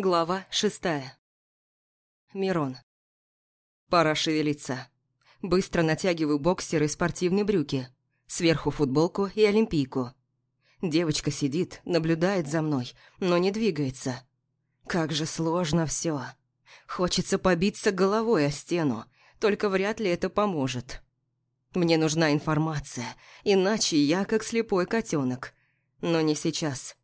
Глава шестая. Мирон. Пора шевелиться. Быстро натягиваю боксеры и спортивные брюки. Сверху футболку и олимпийку. Девочка сидит, наблюдает за мной, но не двигается. Как же сложно все. Хочется побиться головой о стену, только вряд ли это поможет. Мне нужна информация, иначе я как слепой котенок. Но не сейчас.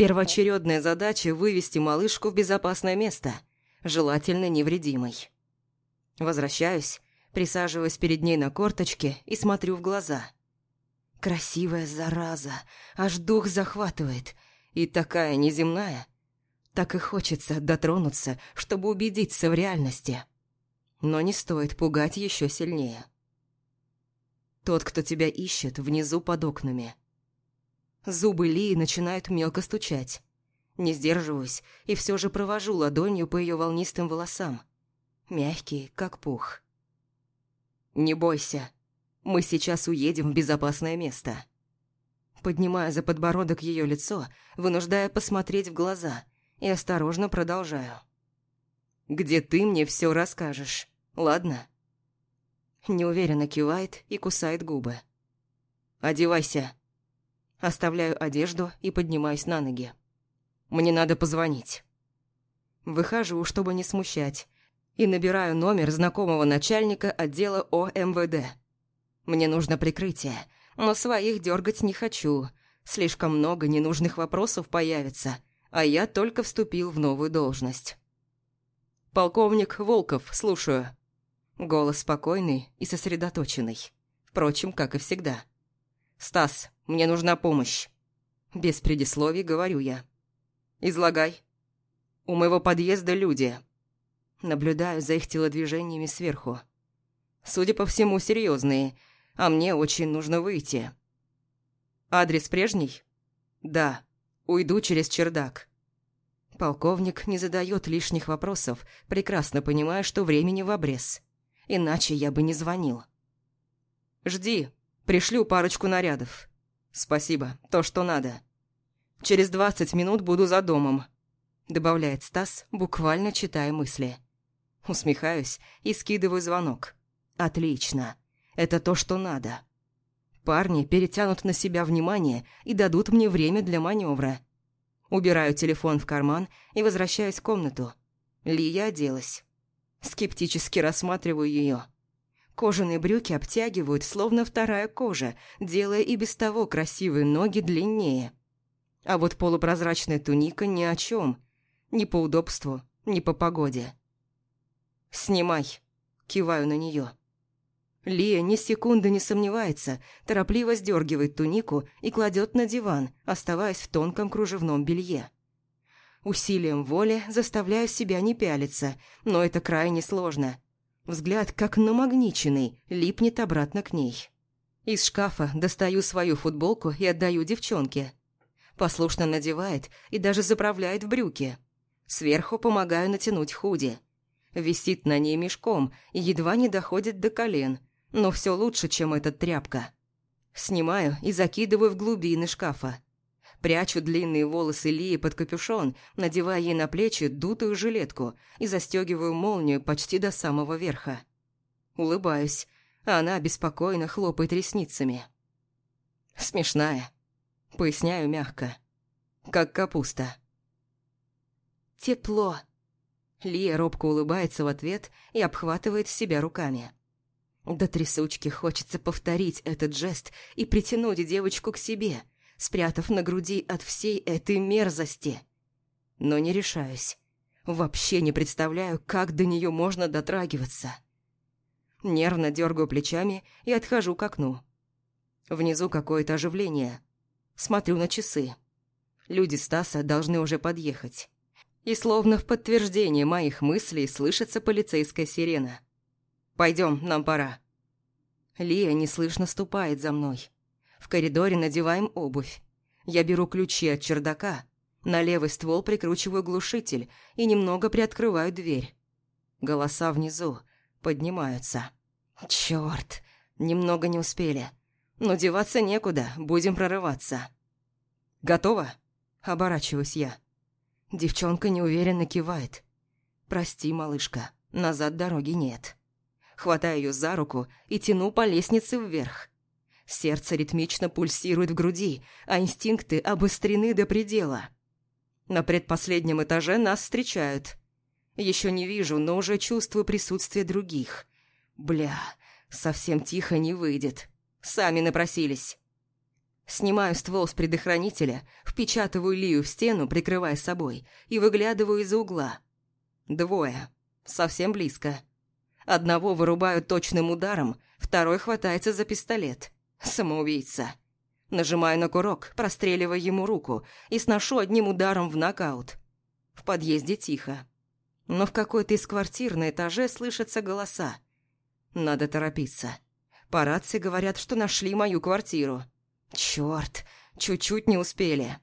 Первоочередная задача – вывести малышку в безопасное место, желательно невредимой. Возвращаюсь, присаживаюсь перед ней на корточке и смотрю в глаза. Красивая зараза, аж дух захватывает. И такая неземная. Так и хочется дотронуться, чтобы убедиться в реальности. Но не стоит пугать еще сильнее. Тот, кто тебя ищет, внизу под окнами – Зубы Лии начинают мелко стучать. Не сдерживаюсь и все же провожу ладонью по ее волнистым волосам. Мягкие, как пух. «Не бойся, мы сейчас уедем в безопасное место». Поднимаю за подбородок ее лицо, вынуждая посмотреть в глаза, и осторожно продолжаю. «Где ты мне все расскажешь, ладно?» Неуверенно кивает и кусает губы. «Одевайся». Оставляю одежду и поднимаюсь на ноги. Мне надо позвонить. Выхожу, чтобы не смущать, и набираю номер знакомого начальника отдела ОМВД. Мне нужно прикрытие, но своих дергать не хочу. Слишком много ненужных вопросов появится, а я только вступил в новую должность. «Полковник Волков, слушаю». Голос спокойный и сосредоточенный. Впрочем, как и всегда. «Стас, мне нужна помощь». Без предисловий говорю я. «Излагай». «У моего подъезда люди». Наблюдаю за их телодвижениями сверху. Судя по всему, серьезные, а мне очень нужно выйти. «Адрес прежний?» «Да. Уйду через чердак». Полковник не задает лишних вопросов, прекрасно понимая, что времени в обрез. Иначе я бы не звонил. «Жди», Пришлю парочку нарядов. Спасибо, то, что надо. Через двадцать минут буду за домом», – добавляет Стас, буквально читая мысли. Усмехаюсь и скидываю звонок. «Отлично. Это то, что надо». Парни перетянут на себя внимание и дадут мне время для маневра. Убираю телефон в карман и возвращаюсь в комнату. Лия оделась. Скептически рассматриваю ее. Кожаные брюки обтягивают, словно вторая кожа, делая и без того красивые ноги длиннее. А вот полупрозрачная туника ни о чем. Ни по удобству, ни по погоде. «Снимай», – киваю на нее. Лия ни секунды не сомневается, торопливо сдергивает тунику и кладет на диван, оставаясь в тонком кружевном белье. Усилием воли заставляю себя не пялиться, но это крайне сложно – Взгляд, как намагниченный, липнет обратно к ней. Из шкафа достаю свою футболку и отдаю девчонке. Послушно надевает и даже заправляет в брюки. Сверху помогаю натянуть худи. Висит на ней мешком и едва не доходит до колен, но все лучше, чем эта тряпка. Снимаю и закидываю в глубины шкафа. Прячу длинные волосы Лии под капюшон, надевая ей на плечи дутую жилетку и застегиваю молнию почти до самого верха. Улыбаюсь, а она беспокойно хлопает ресницами. Смешная. Поясняю мягко. Как капуста. Тепло. Лия робко улыбается в ответ и обхватывает себя руками. До трясучки хочется повторить этот жест и притянуть девочку к себе, спрятав на груди от всей этой мерзости. Но не решаюсь. Вообще не представляю, как до нее можно дотрагиваться. Нервно дергаю плечами и отхожу к окну. Внизу какое-то оживление. Смотрю на часы. Люди Стаса должны уже подъехать. И словно в подтверждение моих мыслей слышится полицейская сирена. «Пойдем, нам пора». Лия неслышно ступает за мной. В коридоре надеваем обувь. Я беру ключи от чердака, на левый ствол прикручиваю глушитель и немного приоткрываю дверь. Голоса внизу поднимаются. Чёрт, немного не успели. Но деваться некуда, будем прорываться. Готово? Оборачиваюсь я. Девчонка неуверенно кивает. «Прости, малышка, назад дороги нет». Хватаю ее за руку и тяну по лестнице вверх. Сердце ритмично пульсирует в груди, а инстинкты обострены до предела. На предпоследнем этаже нас встречают. Еще не вижу, но уже чувствую присутствие других. Бля, совсем тихо не выйдет. Сами напросились. Снимаю ствол с предохранителя, впечатываю Лию в стену, прикрывая собой, и выглядываю из-за угла. Двое. Совсем близко. Одного вырубаю точным ударом, второй хватается за пистолет. Самоубийца. Нажимаю на курок, простреливая ему руку, и сношу одним ударом в нокаут. В подъезде тихо. Но в какой-то из квартир на этаже слышатся голоса. Надо торопиться. По рации говорят, что нашли мою квартиру. Чёрт, чуть-чуть не успели.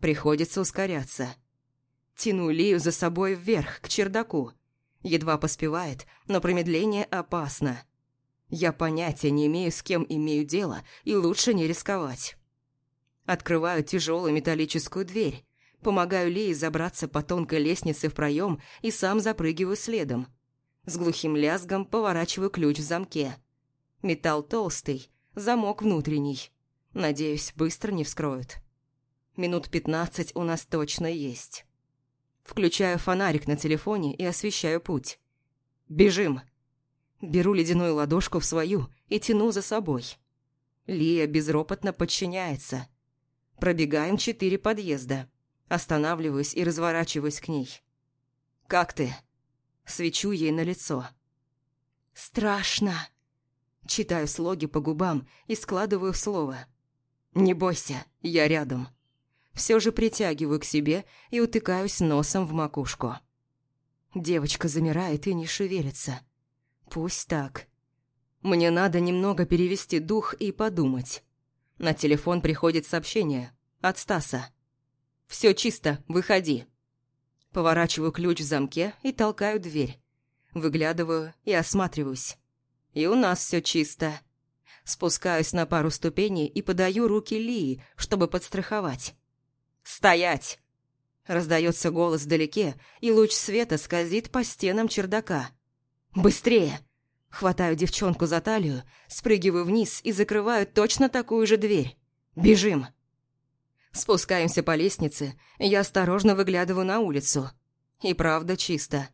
Приходится ускоряться. Тяну Лию за собой вверх, к чердаку. Едва поспевает, но промедление опасно. Я понятия не имею, с кем имею дело, и лучше не рисковать. Открываю тяжелую металлическую дверь, помогаю Лии забраться по тонкой лестнице в проем и сам запрыгиваю следом. С глухим лязгом поворачиваю ключ в замке. Металл толстый, замок внутренний. Надеюсь, быстро не вскроют. Минут пятнадцать у нас точно есть. Включаю фонарик на телефоне и освещаю путь. «Бежим!» Беру ледяную ладошку в свою и тяну за собой. Лия безропотно подчиняется. Пробегаем четыре подъезда. Останавливаюсь и разворачиваюсь к ней. «Как ты?» Свечу ей на лицо. «Страшно!» Читаю слоги по губам и складываю в слово. «Не бойся, я рядом» все же притягиваю к себе и утыкаюсь носом в макушку. Девочка замирает и не шевелится. Пусть так. Мне надо немного перевести дух и подумать. На телефон приходит сообщение от Стаса. «Все чисто, выходи». Поворачиваю ключ в замке и толкаю дверь. Выглядываю и осматриваюсь. И у нас все чисто. Спускаюсь на пару ступеней и подаю руки Лии, чтобы подстраховать. «Стоять!» Раздается голос вдалеке, и луч света скользит по стенам чердака. «Быстрее!» Хватаю девчонку за талию, спрыгиваю вниз и закрываю точно такую же дверь. «Бежим!» Спускаемся по лестнице, я осторожно выглядываю на улицу. И правда чисто.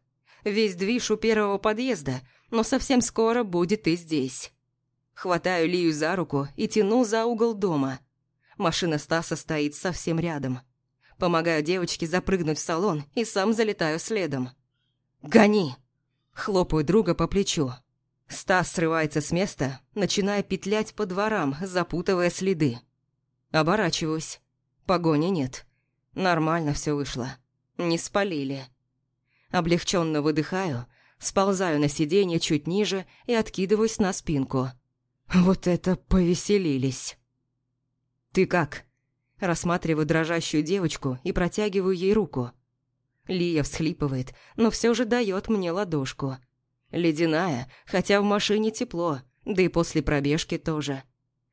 Весь движ у первого подъезда, но совсем скоро будет и здесь. Хватаю Лию за руку и тяну за угол дома – Машина Стаса стоит совсем рядом. Помогаю девочке запрыгнуть в салон и сам залетаю следом. «Гони!» Хлопаю друга по плечу. Стас срывается с места, начиная петлять по дворам, запутывая следы. Оборачиваюсь. Погони нет. Нормально все вышло. Не спалили. Облегченно выдыхаю, сползаю на сиденье чуть ниже и откидываюсь на спинку. Вот это повеселились. «Ты как?» Рассматриваю дрожащую девочку и протягиваю ей руку. Лия всхлипывает, но все же дает мне ладошку. Ледяная, хотя в машине тепло, да и после пробежки тоже.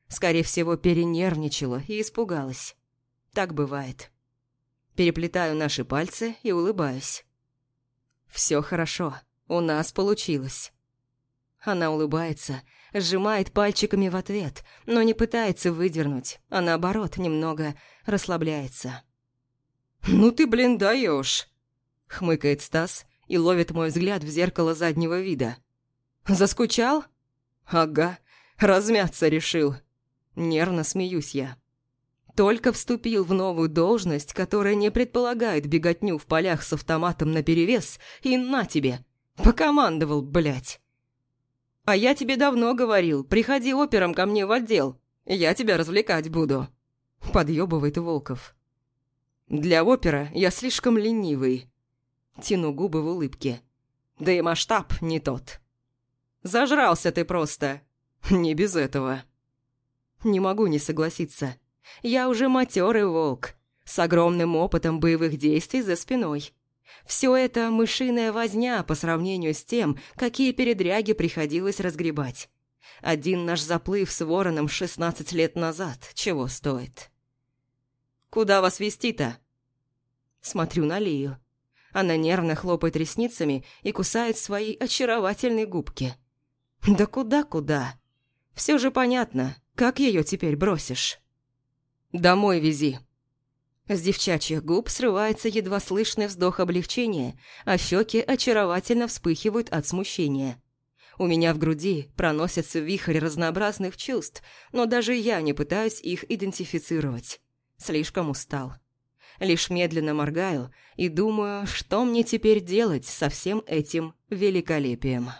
Скорее всего, перенервничала и испугалась. Так бывает. Переплетаю наши пальцы и улыбаюсь. Все хорошо, у нас получилось. Она улыбается, сжимает пальчиками в ответ, но не пытается выдернуть, а наоборот, немного расслабляется. «Ну ты, блин, даешь!» — хмыкает Стас и ловит мой взгляд в зеркало заднего вида. «Заскучал?» «Ага, размяться решил». Нервно смеюсь я. Только вступил в новую должность, которая не предполагает беготню в полях с автоматом наперевес, и на тебе, покомандовал, блядь. «А я тебе давно говорил, приходи опером ко мне в отдел, я тебя развлекать буду», – подъебывает Волков. «Для опера я слишком ленивый», – тяну губы в улыбке. «Да и масштаб не тот». «Зажрался ты просто», – не без этого. Не могу не согласиться. Я уже матерый волк, с огромным опытом боевых действий за спиной. Все это мышиная возня по сравнению с тем, какие передряги приходилось разгребать. Один наш заплыв с вороном 16 лет назад чего стоит. «Куда вас вести-то?» Смотрю на Лию. Она нервно хлопает ресницами и кусает свои очаровательные губки. Да куда-куда? Все же понятно, как ее теперь бросишь. Домой вези. С девчачьих губ срывается едва слышный вздох облегчения, а щеки очаровательно вспыхивают от смущения. У меня в груди проносится вихрь разнообразных чувств, но даже я не пытаюсь их идентифицировать. Слишком устал. Лишь медленно моргаю и думаю, что мне теперь делать со всем этим великолепием.